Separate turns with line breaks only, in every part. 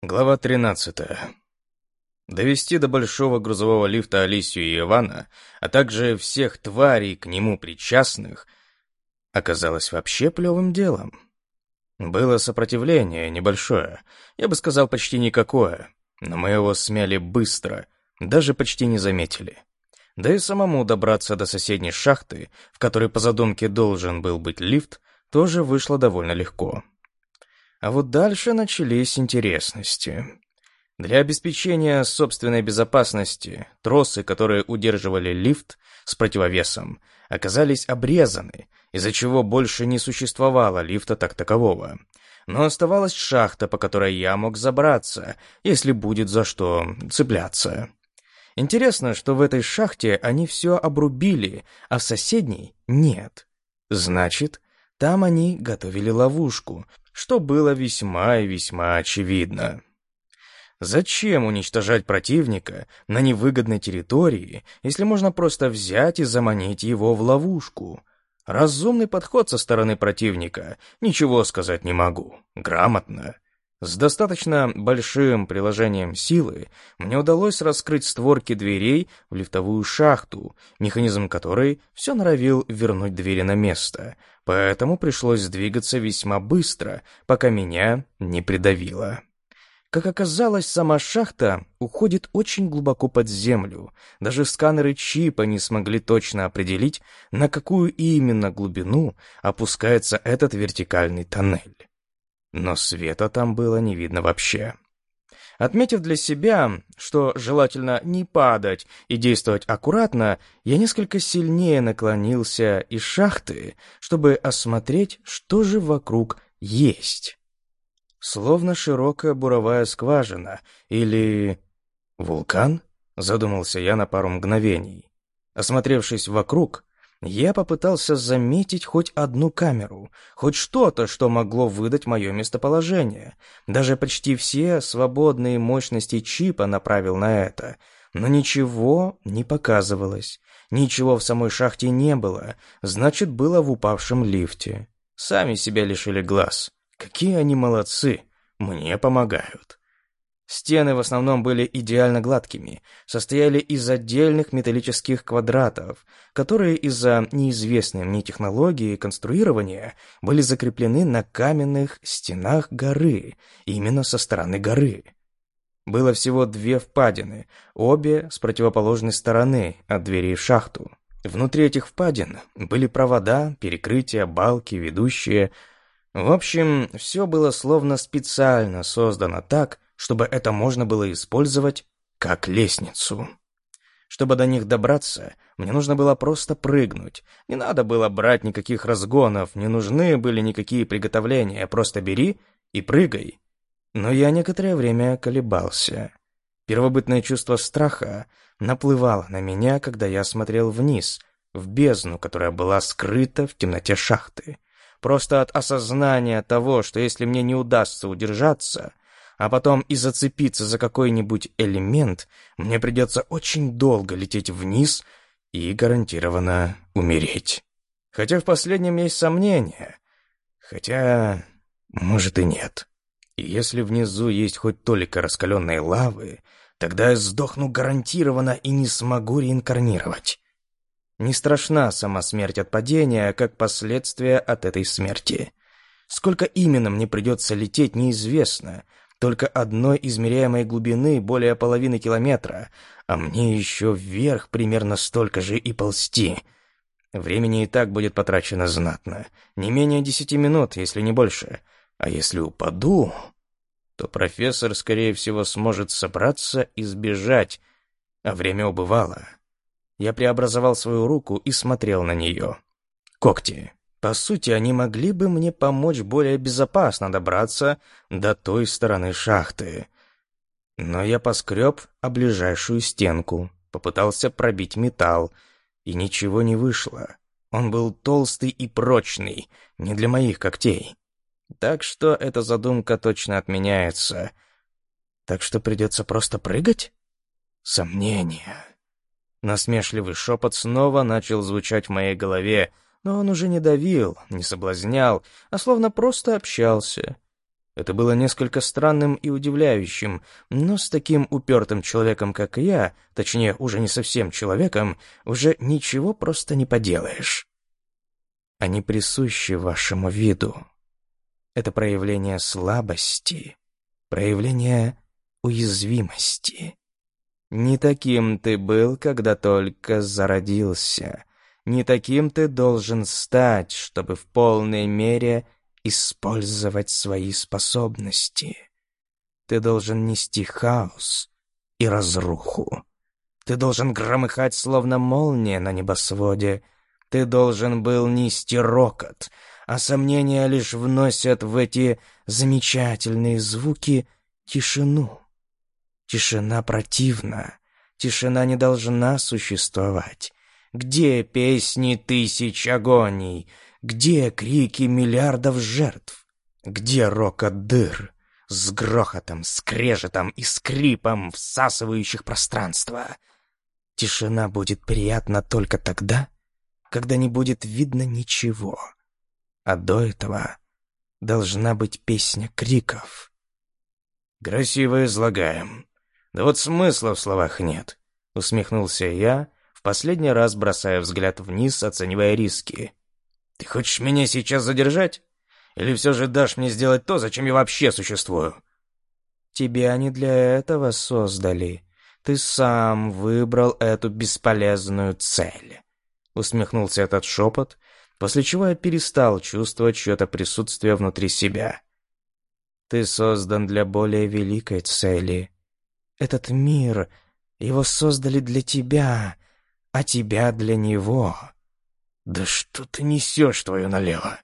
Глава 13. Довести до большого грузового лифта Алисию и Ивана, а также всех тварей к нему причастных, оказалось вообще плевым делом. Было сопротивление небольшое, я бы сказал, почти никакое, но мы его смяли быстро, даже почти не заметили. Да и самому добраться до соседней шахты, в которой по задумке должен был быть лифт, тоже вышло довольно легко. А вот дальше начались интересности. Для обеспечения собственной безопасности тросы, которые удерживали лифт с противовесом, оказались обрезаны, из-за чего больше не существовало лифта так такового. Но оставалась шахта, по которой я мог забраться, если будет за что цепляться. Интересно, что в этой шахте они все обрубили, а в соседней нет. Значит, там они готовили ловушку, что было весьма и весьма очевидно. Зачем уничтожать противника на невыгодной территории, если можно просто взять и заманить его в ловушку? Разумный подход со стороны противника, ничего сказать не могу. Грамотно. С достаточно большим приложением силы мне удалось раскрыть створки дверей в лифтовую шахту, механизм которой все норовил вернуть двери на место, поэтому пришлось двигаться весьма быстро, пока меня не придавило. Как оказалось, сама шахта уходит очень глубоко под землю. Даже сканеры чипа не смогли точно определить, на какую именно глубину опускается этот вертикальный тоннель. Но света там было не видно вообще. Отметив для себя, что желательно не падать и действовать аккуратно, я несколько сильнее наклонился из шахты, чтобы осмотреть, что же вокруг есть. Словно широкая буровая скважина или... вулкан? Задумался я на пару мгновений. Осмотревшись вокруг, я попытался заметить хоть одну камеру, хоть что-то, что могло выдать мое местоположение. Даже почти все свободные мощности чипа направил на это. Но ничего не показывалось. Ничего в самой шахте не было, значит, было в упавшем лифте. Сами себя лишили глаз. Какие они молодцы, мне помогают. Стены в основном были идеально гладкими, состояли из отдельных металлических квадратов, которые из-за неизвестной мне технологии конструирования были закреплены на каменных стенах горы, именно со стороны горы. Было всего две впадины, обе с противоположной стороны от двери в шахту. Внутри этих впадин были провода, перекрытия, балки, ведущие. В общем, все было словно специально создано так, чтобы это можно было использовать как лестницу. Чтобы до них добраться, мне нужно было просто прыгнуть. Не надо было брать никаких разгонов, не нужны были никакие приготовления, просто бери и прыгай. Но я некоторое время колебался. Первобытное чувство страха наплывало на меня, когда я смотрел вниз, в бездну, которая была скрыта в темноте шахты. Просто от осознания того, что если мне не удастся удержаться, а потом и зацепиться за какой-нибудь элемент, мне придется очень долго лететь вниз и гарантированно умереть. Хотя в последнем есть сомнения. Хотя, может и нет. И если внизу есть хоть только раскаленной лавы, тогда я сдохну гарантированно и не смогу реинкарнировать. Не страшна сама смерть от падения, как последствия от этой смерти. Сколько именно мне придется лететь, неизвестно, только одной измеряемой глубины более половины километра, а мне еще вверх примерно столько же и ползти. Времени и так будет потрачено знатно, не менее десяти минут, если не больше. А если упаду, то профессор, скорее всего, сможет собраться и сбежать, а время убывало. Я преобразовал свою руку и смотрел на нее. Когти. По сути, они могли бы мне помочь более безопасно добраться до той стороны шахты. Но я поскреб о ближайшую стенку, попытался пробить металл, и ничего не вышло. Он был толстый и прочный, не для моих когтей. Так что эта задумка точно отменяется. Так что придется просто прыгать? Сомнения. Насмешливый шепот снова начал звучать в моей голове — но он уже не давил, не соблазнял, а словно просто общался. Это было несколько странным и удивляющим, но с таким упертым человеком, как я, точнее, уже не совсем человеком, уже ничего просто не поделаешь. Они присущи вашему виду. Это проявление слабости, проявление уязвимости. Не таким ты был, когда только зародился. Не таким ты должен стать, чтобы в полной мере использовать свои способности. Ты должен нести хаос и разруху. Ты должен громыхать, словно молния на небосводе. Ты должен был нести рокот, а сомнения лишь вносят в эти замечательные звуки тишину. Тишина противна, тишина не должна существовать. Где песни тысяч агоний? Где крики миллиардов жертв? Где рокот дыр с грохотом, скрежетом и скрипом, всасывающих пространство? Тишина будет приятна только тогда, когда не будет видно ничего. А до этого должна быть песня криков. «Красиво излагаем. Да вот смысла в словах нет», — усмехнулся я, в последний раз бросая взгляд вниз, оценивая риски. Ты хочешь меня сейчас задержать? Или все же дашь мне сделать то, зачем я вообще существую?» «Тебя не для этого создали. Ты сам выбрал эту бесполезную цель». Усмехнулся этот шепот, после чего я перестал чувствовать чье-то присутствие внутри себя. «Ты создан для более великой цели. Этот мир, его создали для тебя, а тебя для него». «Да что ты несешь твою налево?»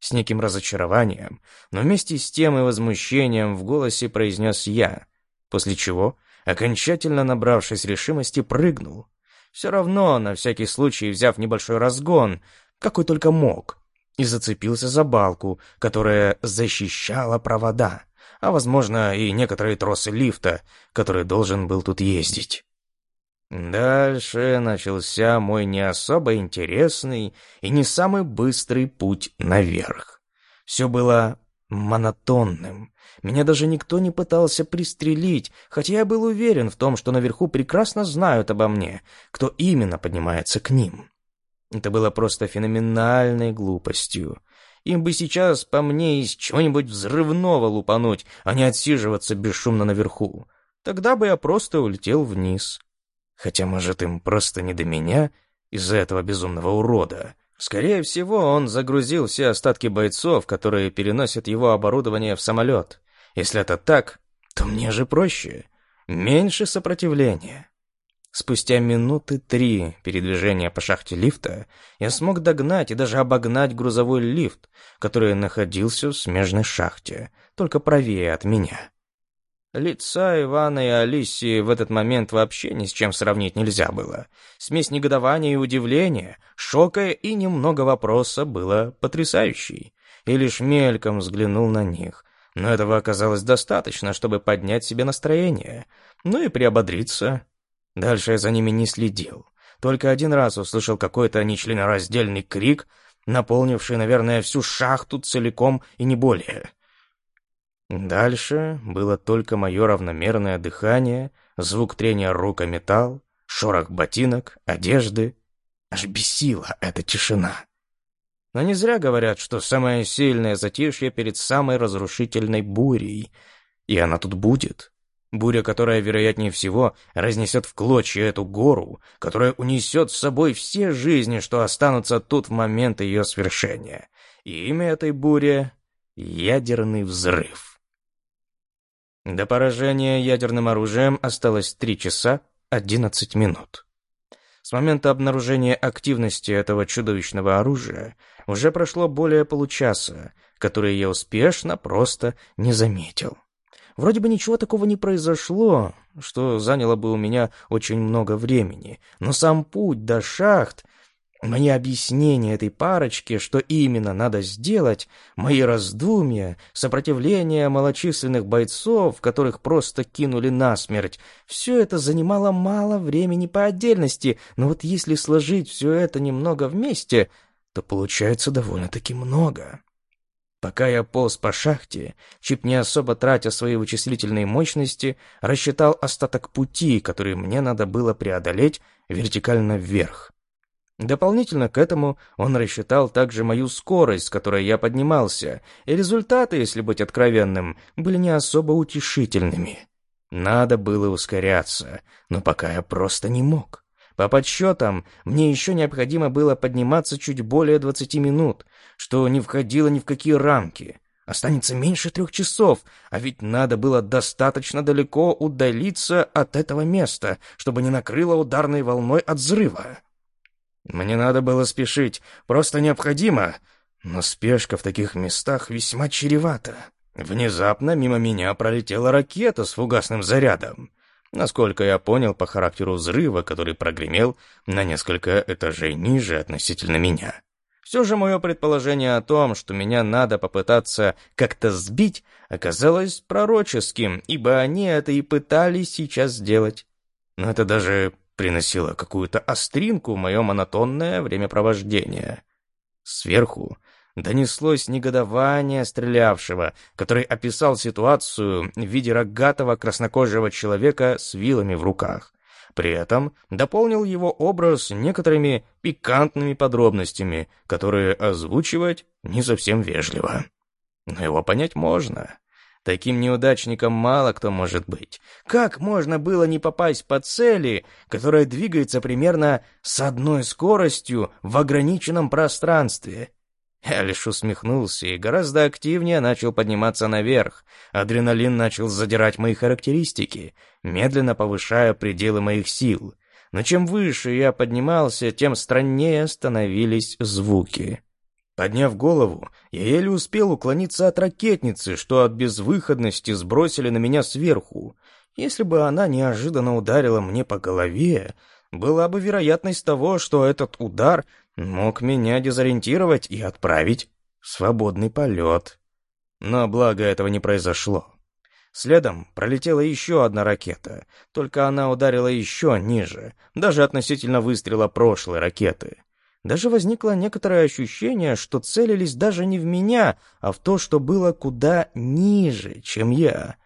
С неким разочарованием, но вместе с тем и возмущением в голосе произнес я, после чего, окончательно набравшись решимости, прыгнул. Все равно, на всякий случай, взяв небольшой разгон, какой только мог, и зацепился за балку, которая защищала провода, а, возможно, и некоторые тросы лифта, который должен был тут ездить. Дальше начался мой не особо интересный и не самый быстрый путь наверх. Все было монотонным. Меня даже никто не пытался пристрелить, хотя я был уверен в том, что наверху прекрасно знают обо мне, кто именно поднимается к ним. Это было просто феноменальной глупостью. Им бы сейчас по мне из чего-нибудь взрывного лупануть, а не отсиживаться бесшумно наверху. Тогда бы я просто улетел вниз. Хотя, может, им просто не до меня из-за этого безумного урода. Скорее всего, он загрузил все остатки бойцов, которые переносят его оборудование в самолет. Если это так, то мне же проще. Меньше сопротивления. Спустя минуты три передвижения по шахте лифта я смог догнать и даже обогнать грузовой лифт, который находился в смежной шахте, только правее от меня. Лица Ивана и Алисии в этот момент вообще ни с чем сравнить нельзя было. Смесь негодования и удивления, шока и немного вопроса было потрясающей. И лишь мельком взглянул на них. Но этого оказалось достаточно, чтобы поднять себе настроение. Ну и приободриться. Дальше я за ними не следил. Только один раз услышал какой-то нечленораздельный крик, наполнивший, наверное, всю шахту целиком и не более. Дальше было только мое равномерное дыхание, звук трения рук о металл, шорох ботинок, одежды. Аж бесила эта тишина. Но не зря говорят, что самое сильное затишье перед самой разрушительной бурей. И она тут будет. Буря, которая, вероятнее всего, разнесет в клочья эту гору, которая унесет с собой все жизни, что останутся тут в момент ее свершения. И имя этой бури — ядерный взрыв. До поражения ядерным оружием осталось 3 часа 11 минут. С момента обнаружения активности этого чудовищного оружия уже прошло более получаса, которые я успешно просто не заметил. Вроде бы ничего такого не произошло, что заняло бы у меня очень много времени, но сам путь до шахт Мои объяснения этой парочке, что именно надо сделать, мои раздумья, сопротивление малочисленных бойцов, которых просто кинули насмерть, все это занимало мало времени по отдельности, но вот если сложить все это немного вместе, то получается довольно-таки много. Пока я полз по шахте, Чип, не особо тратя свои вычислительные мощности, рассчитал остаток пути, который мне надо было преодолеть вертикально вверх. Дополнительно к этому он рассчитал также мою скорость, с которой я поднимался, и результаты, если быть откровенным, были не особо утешительными. Надо было ускоряться, но пока я просто не мог. По подсчетам, мне еще необходимо было подниматься чуть более 20 минут, что не входило ни в какие рамки. Останется меньше трех часов, а ведь надо было достаточно далеко удалиться от этого места, чтобы не накрыло ударной волной от взрыва. Мне надо было спешить, просто необходимо, но спешка в таких местах весьма чревата. Внезапно мимо меня пролетела ракета с фугасным зарядом. Насколько я понял по характеру взрыва, который прогремел на несколько этажей ниже относительно меня. Все же мое предположение о том, что меня надо попытаться как-то сбить, оказалось пророческим, ибо они это и пытались сейчас сделать. Но это даже приносило какую-то остринку в мое монотонное времяпровождение. Сверху донеслось негодование стрелявшего, который описал ситуацию в виде рогатого краснокожего человека с вилами в руках. При этом дополнил его образ некоторыми пикантными подробностями, которые озвучивать не совсем вежливо. Но его понять можно. Таким неудачником мало кто может быть. Как можно было не попасть по цели, которая двигается примерно с одной скоростью в ограниченном пространстве? Я лишь усмехнулся и гораздо активнее начал подниматься наверх. Адреналин начал задирать мои характеристики, медленно повышая пределы моих сил. Но чем выше я поднимался, тем страннее становились звуки. Подняв голову, я еле успел уклониться от ракетницы, что от безвыходности сбросили на меня сверху. Если бы она неожиданно ударила мне по голове, была бы вероятность того, что этот удар мог меня дезориентировать и отправить в свободный полет. Но благо этого не произошло. Следом пролетела еще одна ракета, только она ударила еще ниже, даже относительно выстрела прошлой ракеты. Даже возникло некоторое ощущение, что целились даже не в меня, а в то, что было куда ниже, чем я.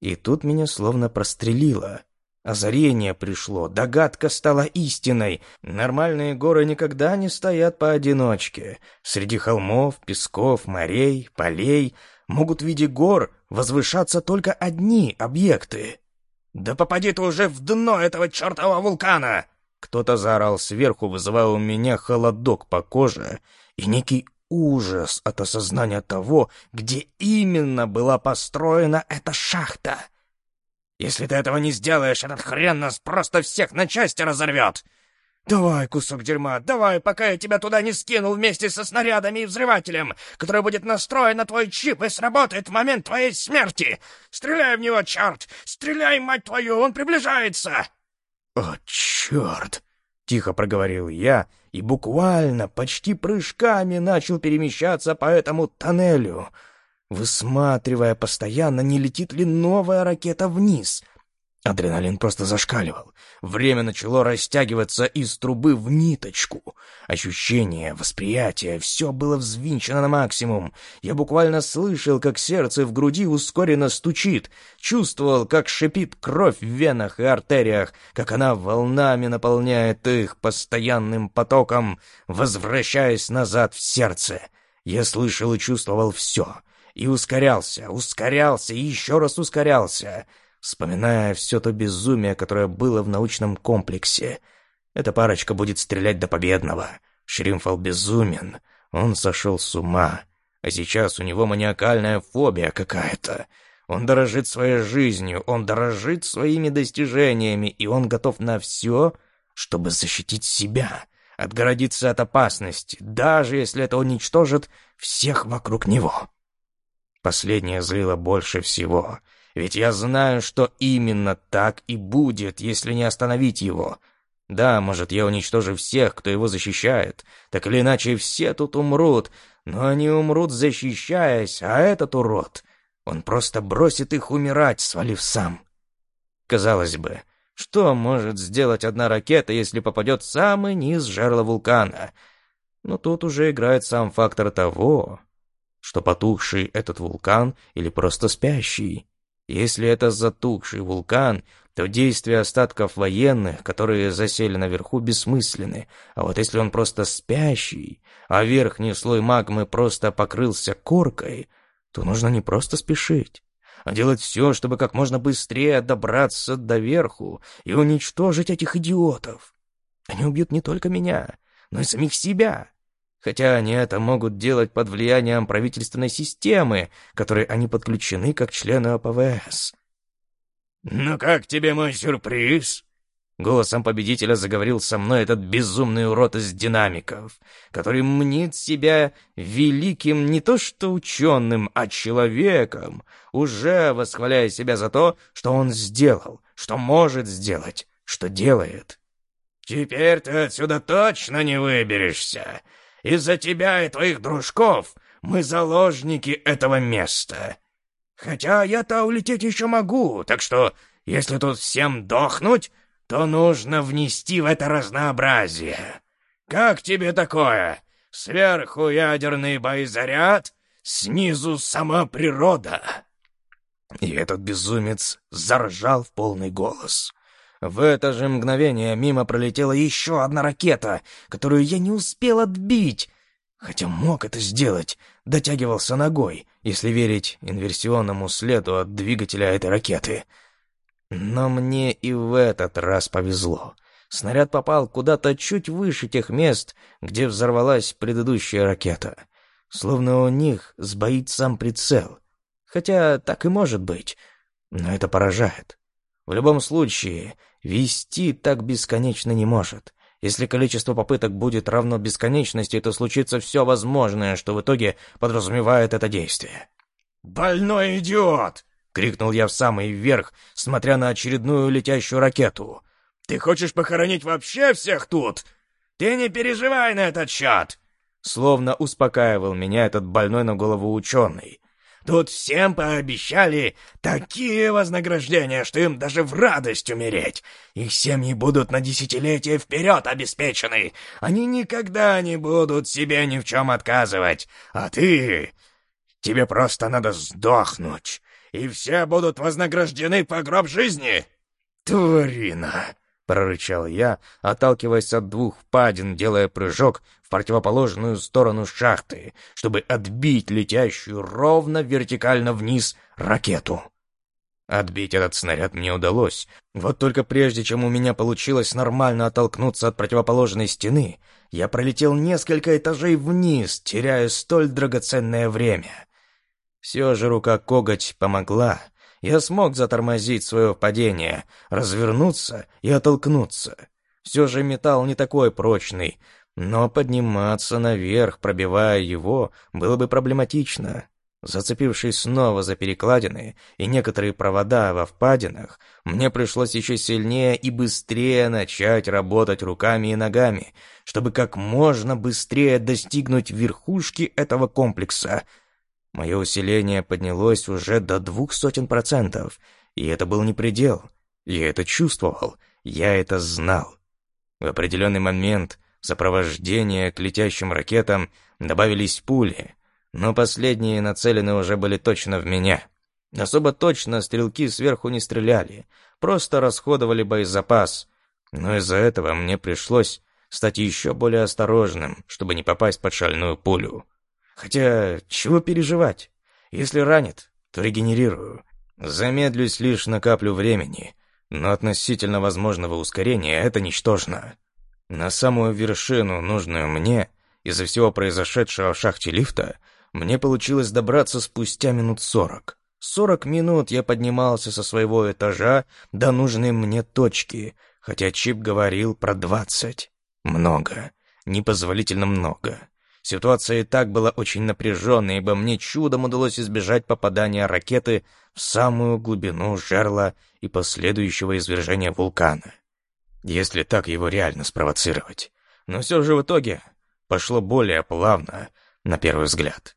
И тут меня словно прострелило. Озарение пришло, догадка стала истиной. Нормальные горы никогда не стоят поодиночке. Среди холмов, песков, морей, полей могут в виде гор возвышаться только одни объекты. «Да попади ты уже в дно этого чертового вулкана!» Кто-то заорал сверху, вызывая у меня холодок по коже и некий ужас от осознания того, где именно была построена эта шахта. «Если ты этого не сделаешь, этот хрен нас просто всех на части разорвет!» «Давай, кусок дерьма, давай, пока я тебя туда не скинул вместе со снарядами и взрывателем, который будет настроен на твой чип и сработает в момент твоей смерти! Стреляй в него, черт! Стреляй, мать твою, он приближается!» «О, черт!» — тихо проговорил я и буквально, почти прыжками начал перемещаться по этому тоннелю, высматривая постоянно, не летит ли новая ракета вниз. Адреналин просто зашкаливал. Время начало растягиваться из трубы в ниточку. Ощущение, восприятие — все было взвинчено на максимум. Я буквально слышал, как сердце в груди ускоренно стучит, чувствовал, как шипит кровь в венах и артериях, как она волнами наполняет их постоянным потоком, возвращаясь назад в сердце. Я слышал и чувствовал все. И ускорялся, ускорялся и еще раз ускорялся — вспоминая все то безумие, которое было в научном комплексе. Эта парочка будет стрелять до победного. Шримфал безумен. Он сошел с ума. А сейчас у него маниакальная фобия какая-то. Он дорожит своей жизнью, он дорожит своими достижениями, и он готов на все, чтобы защитить себя, отгородиться от опасности, даже если это уничтожит всех вокруг него. Последнее злило больше всего — ведь я знаю, что именно так и будет, если не остановить его. Да, может, я уничтожу всех, кто его защищает. Так или иначе, все тут умрут. Но они умрут, защищаясь, а этот урод... Он просто бросит их умирать, свалив сам. Казалось бы, что может сделать одна ракета, если попадет в самый низ жерла вулкана? Но тут уже играет сам фактор того, что потухший этот вулкан или просто спящий. Если это затухший вулкан, то действия остатков военных, которые засели наверху, бессмысленны. А вот если он просто спящий, а верхний слой магмы просто покрылся коркой, то нужно не просто спешить, а делать все, чтобы как можно быстрее добраться до верху и уничтожить этих идиотов. Они убьют не только меня, но и самих себя. Хотя они это могут делать под влиянием правительственной системы, которой они подключены как члены ОПВС.
«Ну как тебе мой сюрприз?»
Голосом победителя заговорил со мной этот безумный урод из динамиков, который мнит себя великим не то что ученым, а человеком, уже восхваляя себя за то, что он сделал, что может сделать, что делает.
«Теперь ты отсюда точно не выберешься. Из-за тебя и твоих дружков мы заложники этого места. Хотя я-то улететь еще могу, так что, если тут всем дохнуть, то нужно внести в это разнообразие. Как тебе такое? Сверху ядерный боезаряд, снизу сама природа.
И этот безумец заржал в полный голос. В это же мгновение мимо пролетела еще одна ракета, которую я не успел отбить, хотя мог это сделать, дотягивался ногой, если верить инверсионному следу от двигателя этой ракеты. Но мне и в этот раз повезло. Снаряд попал куда-то чуть выше тех мест, где взорвалась предыдущая ракета. Словно у них сбоит сам прицел. Хотя так и может быть, но это поражает. В любом случае, вести так бесконечно не может. Если количество попыток будет равно бесконечности, то случится все возможное, что в итоге подразумевает это действие.
«Больной идиот!» — крикнул я в самый верх, смотря на очередную летящую ракету. «Ты хочешь похоронить вообще всех тут? Ты не переживай на этот счет!» Словно успокаивал меня этот больной на голову ученый. Тут всем пообещали такие вознаграждения, что им даже в радость умереть. Их семьи будут на десятилетия вперед обеспечены. Они никогда не будут себе ни в чем отказывать. А ты... Тебе просто надо сдохнуть, и все будут вознаграждены по гроб жизни. Тварина! — прорычал я, отталкиваясь от двух впадин, делая прыжок противоположную сторону шахты, чтобы отбить летящую ровно вертикально вниз ракету. Отбить этот снаряд мне удалось. Вот только прежде, чем у меня получилось нормально оттолкнуться от противоположной стены, я пролетел несколько этажей вниз, теряя столь драгоценное время. Все же рука коготь помогла, я смог затормозить свое падение, развернуться и оттолкнуться. Все же металл не такой прочный, но подниматься наверх, пробивая его, было бы проблематично. Зацепившись снова за перекладины и некоторые провода во впадинах, мне пришлось еще сильнее и быстрее начать работать руками и ногами, чтобы как можно быстрее достигнуть верхушки этого комплекса — Мое усиление поднялось уже до двух сотен процентов, и это был не предел. Я это чувствовал, я это знал. В определенный момент сопровождение к летящим ракетам добавились пули, но последние нацелены уже были точно в меня. Особо точно стрелки сверху не стреляли, просто расходовали боезапас. Но из-за этого мне пришлось стать еще более осторожным, чтобы не попасть под шальную пулю. Хотя, чего переживать? Если ранит, то регенерирую. Замедлюсь лишь на каплю времени, но относительно возможного ускорения это ничтожно. На самую вершину, нужную мне, из-за всего произошедшего в шахте лифта, мне получилось добраться спустя минут сорок. Сорок минут я поднимался со своего этажа до нужной мне точки, хотя Чип говорил про двадцать. Много. Непозволительно много. Ситуация и так была очень напряженной, ибо мне чудом удалось избежать попадания ракеты в самую глубину жерла и последующего извержения вулкана. Если так его реально спровоцировать. Но все же в итоге пошло более плавно, на первый взгляд.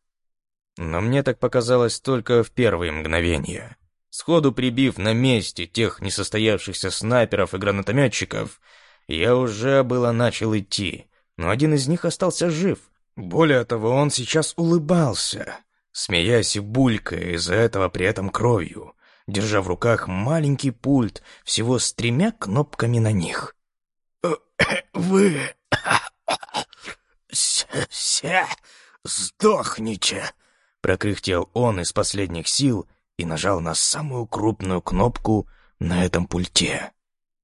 Но мне так показалось только в первые мгновения. Сходу прибив на месте тех несостоявшихся снайперов и гранатометчиков, я уже было начал идти, но один из них остался жив — более того, он сейчас улыбался.
смеясь и булькая из-за этого при этом кровью, держа в руках маленький пульт всего с тремя кнопками на них.
«Вы все сдохните!» — прокряхтел он из последних сил и нажал на самую крупную кнопку на этом пульте.